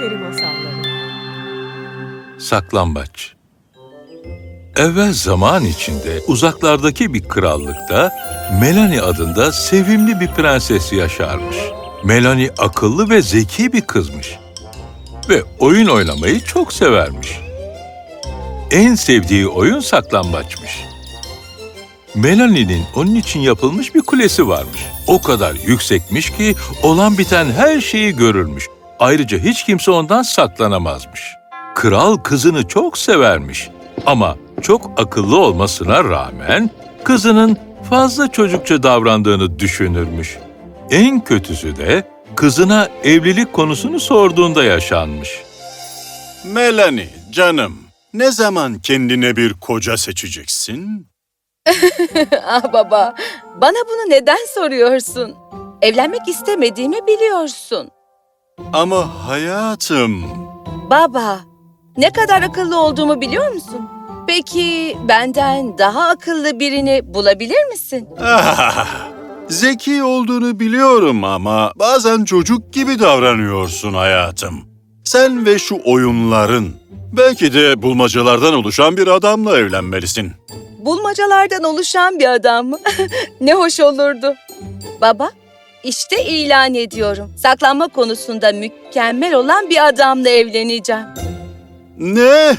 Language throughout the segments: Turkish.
Peri Masalları Saklambaç Evvel zaman içinde uzaklardaki bir krallıkta Melanie adında sevimli bir prenses yaşarmış. Melanie akıllı ve zeki bir kızmış. Ve oyun oynamayı çok severmiş. En sevdiği oyun saklambaçmış. Melanie'nin onun için yapılmış bir kulesi varmış. O kadar yüksekmiş ki olan biten her şeyi görürmüş. Ayrıca hiç kimse ondan saklanamazmış. Kral kızını çok severmiş ama çok akıllı olmasına rağmen kızının fazla çocukça davrandığını düşünürmüş. En kötüsü de kızına evlilik konusunu sorduğunda yaşanmış. Melanie, canım. Ne zaman kendine bir koca seçeceksin? ah baba, bana bunu neden soruyorsun? Evlenmek istemediğimi biliyorsun. Ama hayatım... Baba, ne kadar akıllı olduğumu biliyor musun? Peki benden daha akıllı birini bulabilir misin? Ah, zeki olduğunu biliyorum ama bazen çocuk gibi davranıyorsun hayatım. Sen ve şu oyunların. Belki de bulmacalardan oluşan bir adamla evlenmelisin. Bulmacalardan oluşan bir adam mı? ne hoş olurdu. Baba, işte ilan ediyorum. Saklanma konusunda mükemmel olan bir adamla evleneceğim. Ne?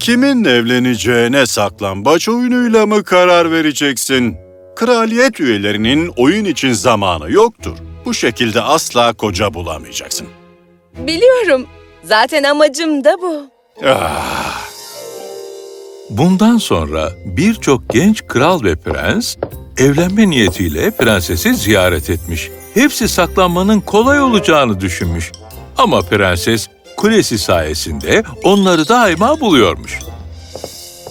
Kimin evleneceğine saklambaç oyunuyla mı karar vereceksin? Kraliyet üyelerinin oyun için zamanı yoktur. Bu şekilde asla koca bulamayacaksın. Biliyorum. Zaten amacım da bu. Ah, Bundan sonra birçok genç kral ve prens evlenme niyetiyle prensesi ziyaret etmiş. Hepsi saklanmanın kolay olacağını düşünmüş. Ama prenses kulesi sayesinde onları daima buluyormuş.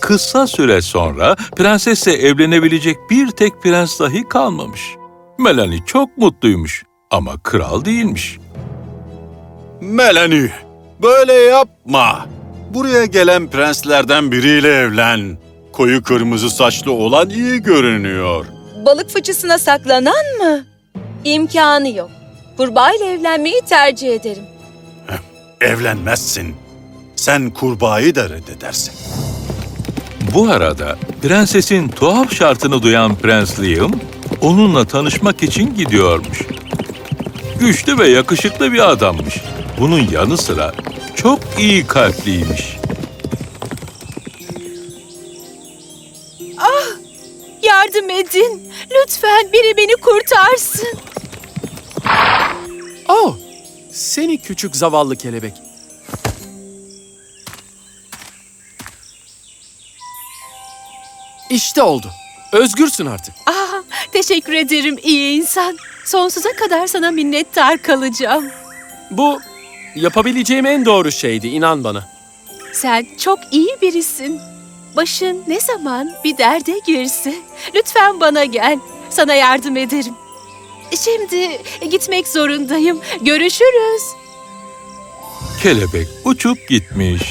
Kısa süre sonra prensesle evlenebilecek bir tek prens dahi kalmamış. Melanie çok mutluymuş ama kral değilmiş. Melanie, böyle yapma. Buraya gelen prenslerden biriyle evlen. Koyu kırmızı saçlı olan iyi görünüyor. Balık fıçısına saklanan mı? İmkanı yok. Kurbağa ile evlenmeyi tercih ederim. Evlenmezsin. Sen kurbağayı da reddedersin. Bu arada prensesin tuhaf şartını duyan Prens Liam onunla tanışmak için gidiyormuş. Güçlü ve yakışıklı bir adammış. Bunun yanı sıra çok iyi kalpliymiş. Yardım edin. Lütfen biri beni kurtarsın. Oh! Seni küçük zavallı kelebek. İşte oldu. Özgürsün artık. Ah, teşekkür ederim iyi insan. Sonsuza kadar sana minnettar kalacağım. Bu yapabileceğim en doğru şeydi, inan bana. Sen çok iyi birisin. Başın ne zaman bir derde girse lütfen bana gel. Sana yardım ederim. Şimdi gitmek zorundayım. Görüşürüz. Kelebek uçup gitmiş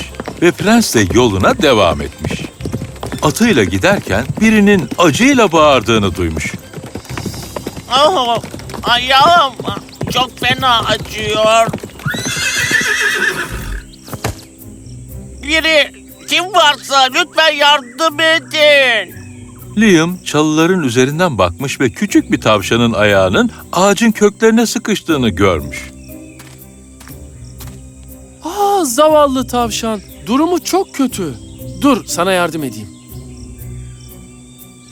ve prens de yoluna devam etmiş. Atıyla giderken birinin acıyla bağırdığını duymuş. Oh, ayağım çok fena acıyor. Biri kim varsa lütfen yardım edin. Liam çalıların üzerinden bakmış ve küçük bir tavşanın ayağının ağacın köklerine sıkıştığını görmüş. Aa zavallı tavşan. Durumu çok kötü. Dur sana yardım edeyim.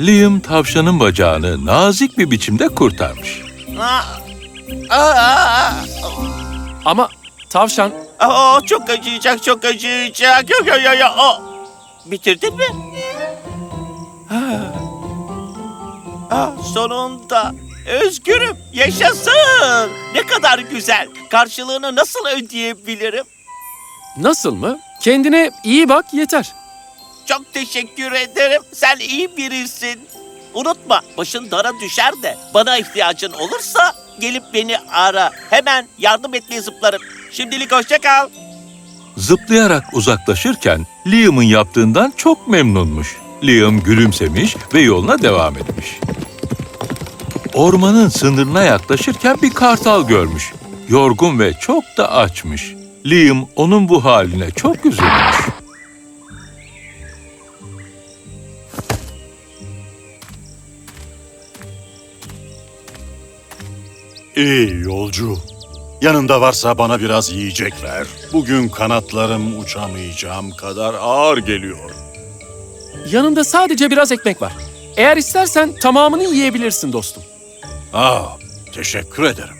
Liam tavşanın bacağını nazik bir biçimde kurtarmış. Ah, ah, Ama tavşan oh, çok acıyacak, çok acıyacak. Yo, yo, yo, yo. Oh. Bitirdin mi? Ah, sonunda özgürüm, yaşasın. Ne kadar güzel. Karşılığını nasıl ödeyebilirim? nasıl mı? Kendine iyi bak yeter. Çok teşekkür ederim. Sen iyi birisin. Unutma başın dara düşer de bana ihtiyacın olursa gelip beni ara. Hemen yardım etmeye zıplarım. Şimdilik hoşça kal. Zıplayarak uzaklaşırken Liam'ın yaptığından çok memnunmuş. Liam gülümsemiş ve yoluna devam etmiş. Ormanın sınırına yaklaşırken bir kartal görmüş. Yorgun ve çok da açmış. Liam onun bu haline çok üzülmüş. İyi yolcu. Yanında varsa bana biraz yiyecek ver. Bugün kanatlarım uçamayacağım kadar ağır geliyor. Yanımda sadece biraz ekmek var. Eğer istersen tamamını yiyebilirsin dostum. Aa, teşekkür ederim.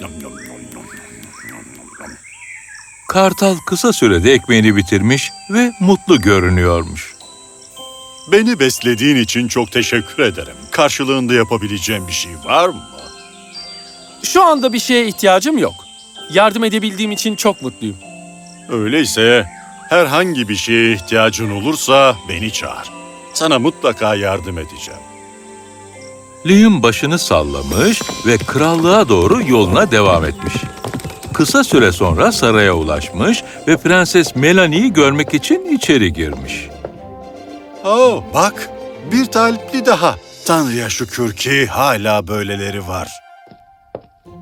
Yum, yum, yum, yum, yum, yum, yum. Kartal kısa sürede ekmeğini bitirmiş ve mutlu görünüyormuş. Beni beslediğin için çok teşekkür ederim. Karşılığında yapabileceğim bir şey var mı? Şu anda bir şeye ihtiyacım yok. Yardım edebildiğim için çok mutluyum. Öyleyse herhangi bir şeye ihtiyacın olursa beni çağır. Sana mutlaka yardım edeceğim. Liam başını sallamış ve krallığa doğru yoluna devam etmiş. Kısa süre sonra saraya ulaşmış ve Prenses Melanie'yi görmek için içeri girmiş. Oh, bak bir talipli daha. Tanrı'ya şükür ki hala böyleleri var.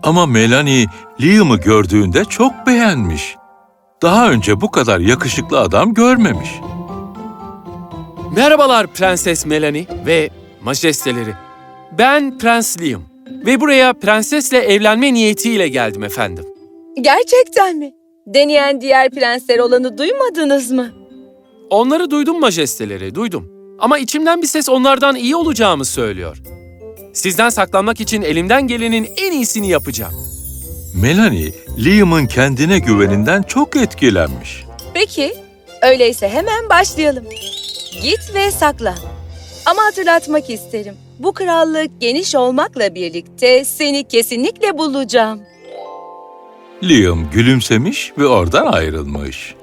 Ama Melanie Liam'ı gördüğünde çok beğenmiş. Daha önce bu kadar yakışıklı adam görmemiş. Merhabalar Prenses Melanie ve majesteleri. Ben Prens Liam ve buraya prensesle evlenme niyetiyle geldim efendim. Gerçekten mi? Deneyen diğer prensler olanı duymadınız mı? Onları duydum majesteleri, duydum. Ama içimden bir ses onlardan iyi olacağımı söylüyor. Sizden saklanmak için elimden gelenin en iyisini yapacağım. Melanie, Liam'ın kendine güveninden çok etkilenmiş. Peki, öyleyse hemen başlayalım. Git ve saklan. Ama hatırlatmak isterim. Bu krallık geniş olmakla birlikte seni kesinlikle bulacağım. Liam gülümsemiş ve oradan ayrılmış.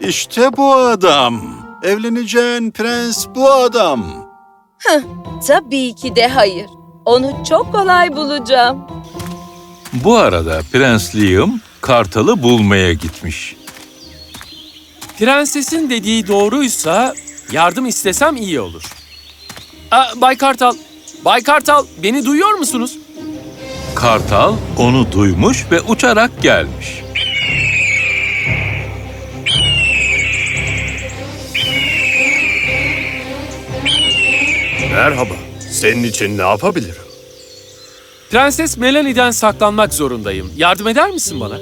İşte bu adam. Evleneceğin prens bu adam. Tabii ki de hayır. Onu çok kolay bulacağım. Bu arada Prens Liam Kartal'ı bulmaya gitmiş. Prensesin dediği doğruysa yardım istesem iyi olur. Aa, Bay Kartal, Bay Kartal beni duyuyor musunuz? Kartal onu duymuş ve uçarak gelmiş. Merhaba. Senin için ne yapabilirim? Prenses Melanie'den saklanmak zorundayım. Yardım eder misin bana?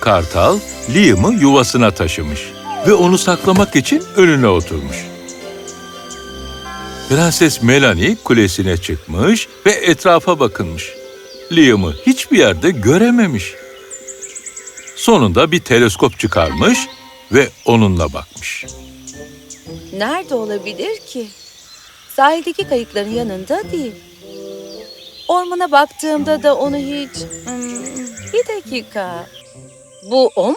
Kartal, Liam'ı yuvasına taşımış ve onu saklamak için önüne oturmuş. Prenses Melanie kulesine çıkmış ve etrafa bakınmış. Liam'ı hiçbir yerde görememiş. Sonunda bir teleskop çıkarmış ve onunla bakmış. Nerede olabilir ki? Sahildeki kayıkların yanında değil. Ormana baktığımda da onu hiç... Hmm, bir dakika. Bu o mu?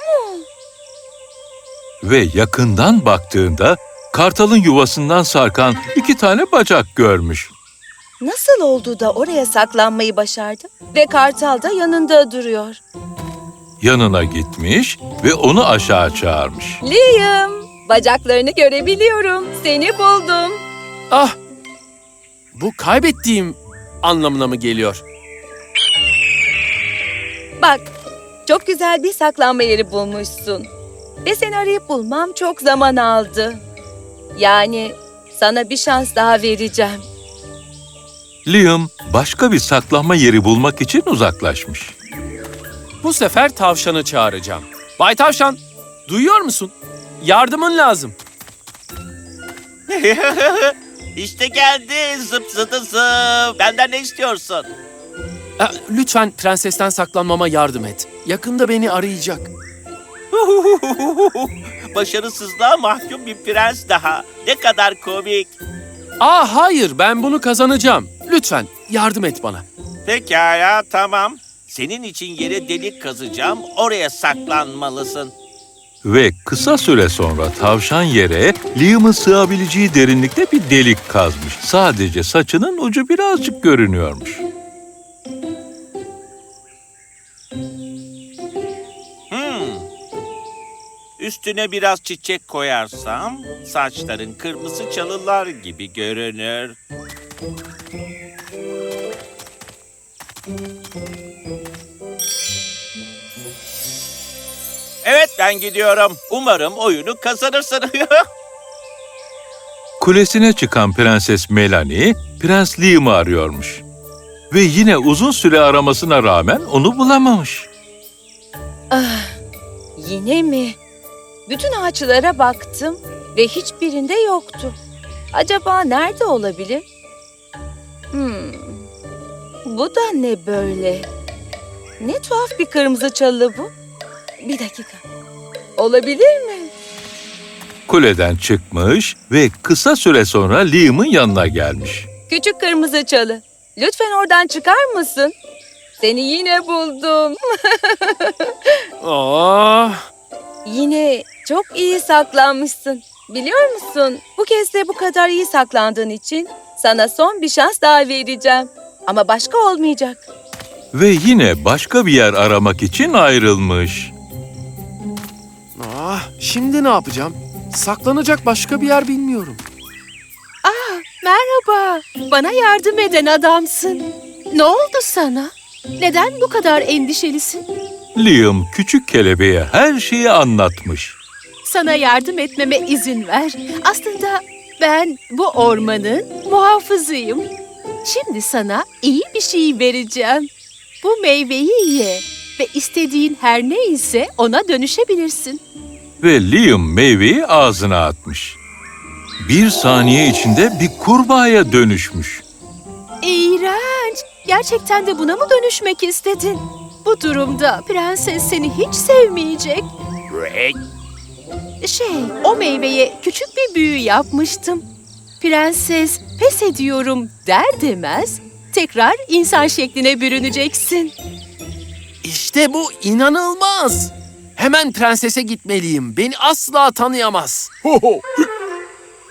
Ve yakından baktığında Kartal'ın yuvasından sarkan iki tane bacak görmüş. Nasıl oldu da oraya saklanmayı başardı? Ve kartal da yanında duruyor. Yanına gitmiş ve onu aşağı çağırmış. Liam, bacaklarını görebiliyorum. Seni buldum. Ah! Bu kaybettiğim anlamına mı geliyor? Bak, çok güzel bir saklanma yeri bulmuşsun. Ve seni arayıp bulmam çok zaman aldı. Yani sana bir şans daha vereceğim. Liam başka bir saklanma yeri bulmak için uzaklaşmış. Bu sefer tavşanı çağıracağım. Bay Tavşan, duyuyor musun? Yardımın lazım. işte geldi zıp zıtı zıp. Benden ne istiyorsun? Lütfen prensesten saklanmama yardım et. Yakında beni arayacak. Başarısızlığa mahkum bir prens daha. Ne kadar komik. Aa hayır, ben bunu kazanacağım. Lütfen yardım et bana. Pekala tamam. Senin için yere delik kazacağım. Oraya saklanmalısın. Ve kısa süre sonra tavşan yere Liam'ın sığabileceği derinlikte bir delik kazmış. Sadece saçının ucu birazcık görünüyormuş. Üstüne biraz çiçek koyarsam saçların kırmızı çalılar gibi görünür. Evet ben gidiyorum. Umarım oyunu kazanırsın. Kulesine çıkan Prenses Melanie, Prens Liam'ı arıyormuş. Ve yine uzun süre aramasına rağmen onu bulamamış. Yine mi? Bütün ağaçlara baktım ve hiçbirinde yoktu. Acaba nerede olabilir? Hmm. Bu da ne böyle? Ne tuhaf bir kırmızı çalı bu. Bir dakika. Olabilir mi? Kuleden çıkmış ve kısa süre sonra Liam'ın yanına gelmiş. Küçük kırmızı çalı. Lütfen oradan çıkar mısın? Seni yine buldum. Ah, Yine çok iyi saklanmışsın. Biliyor musun? Bu kez de bu kadar iyi saklandığın için sana son bir şans daha vereceğim. Ama başka olmayacak. Ve yine başka bir yer aramak için ayrılmış. ah, şimdi ne yapacağım? Saklanacak başka bir yer bilmiyorum. Merhaba, bana yardım eden adamsın. Ne oldu sana? Neden bu kadar endişelisin? Liam küçük kelebeğe her şeyi anlatmış. Sana yardım etmeme izin ver. Aslında ben bu ormanın muhafızıyım. Şimdi sana iyi bir şey vereceğim. Bu meyveyi ye ve istediğin her neyse ona dönüşebilirsin. Ve Liam meyveyi ağzına atmış. Bir saniye içinde bir kurbağaya dönüşmüş. İğrenç. Gerçekten de buna mı dönüşmek istedin? Bu durumda prenses seni hiç sevmeyecek. Şey, o meyveye küçük bir büyü yapmıştım. Prenses pes ediyorum der demez tekrar insan şekline bürüneceksin. İşte bu inanılmaz. Hemen prensese gitmeliyim. Beni asla tanıyamaz.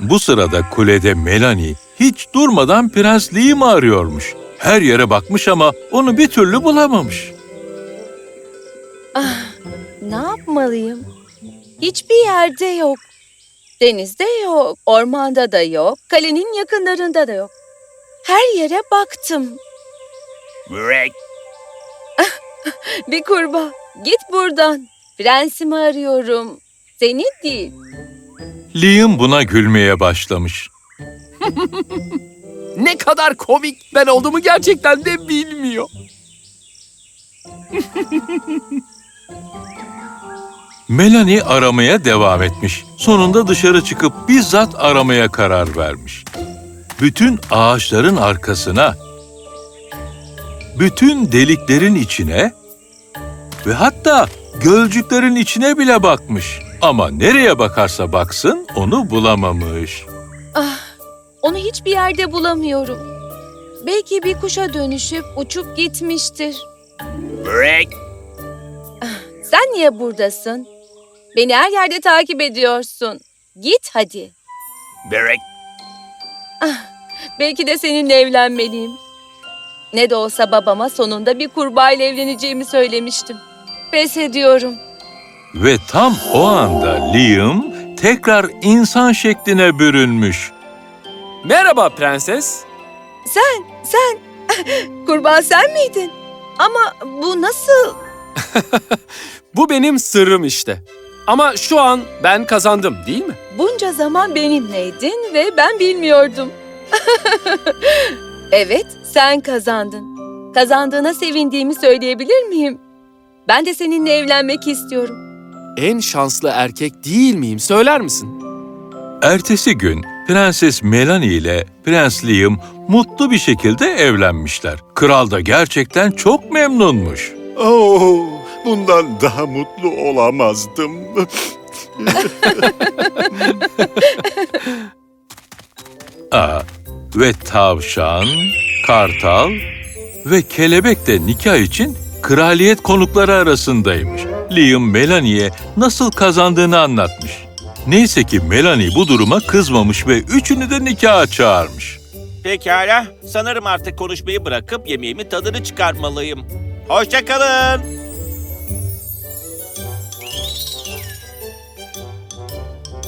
Bu sırada kulede Melanie hiç durmadan Prens Liam'ı arıyormuş. Her yere bakmış ama onu bir türlü bulamamış. Ne yapmalıyım? Hiçbir yerde yok. Denizde yok, ormanda da yok, kalenin yakınlarında da yok. Her yere baktım. Bir kurbağa, git buradan. Prensimi arıyorum. Seni değil. Liam buna gülmeye başlamış. Ne kadar komik. Ben olduğumu gerçekten de bilmiyor. Melanie aramaya devam etmiş. Sonunda dışarı çıkıp bizzat aramaya karar vermiş. Bütün ağaçların arkasına, bütün deliklerin içine ve hatta gölcüklerin içine bile bakmış. Ama nereye bakarsa baksın onu bulamamış. Onu hiçbir yerde bulamıyorum. Belki bir kuşa dönüşüp uçup gitmiştir. Sen niye buradasın? Beni her yerde takip ediyorsun. Git hadi. Belki de seninle evlenmeliyim. Ne de olsa babama sonunda bir kurbağayla evleneceğimi söylemiştim. Pes ediyorum. Ve tam o anda Liam tekrar insan şekline bürünmüş. Merhaba prenses. Sen, sen. Kurbağa sen miydin? Ama bu nasıl? Bu benim sırrım işte. Ama şu an ben kazandım değil mi? Bunca zaman benimleydin ve ben bilmiyordum. evet, sen kazandın. Kazandığına sevindiğimi söyleyebilir miyim? Ben de seninle evlenmek istiyorum. En şanslı erkek değil miyim söyler misin? Ertesi gün Prenses Melanie ile Prens Liam mutlu bir şekilde evlenmişler. Kral da gerçekten çok memnunmuş. Oh, bundan daha mutlu olamazdım. Aa, ve tavşan, kartal ve kelebek de nikah için kraliyet konukları arasındaymış. Liam Melanie'ye nasıl kazandığını anlatmış. Neyse ki Melanie bu duruma kızmamış ve üçünü de nikaha çağırmış. Pekala. Sanırım artık konuşmayı bırakıp yemeğimin tadını çıkarmalıyım. Hoşça kalın.